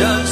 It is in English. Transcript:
does.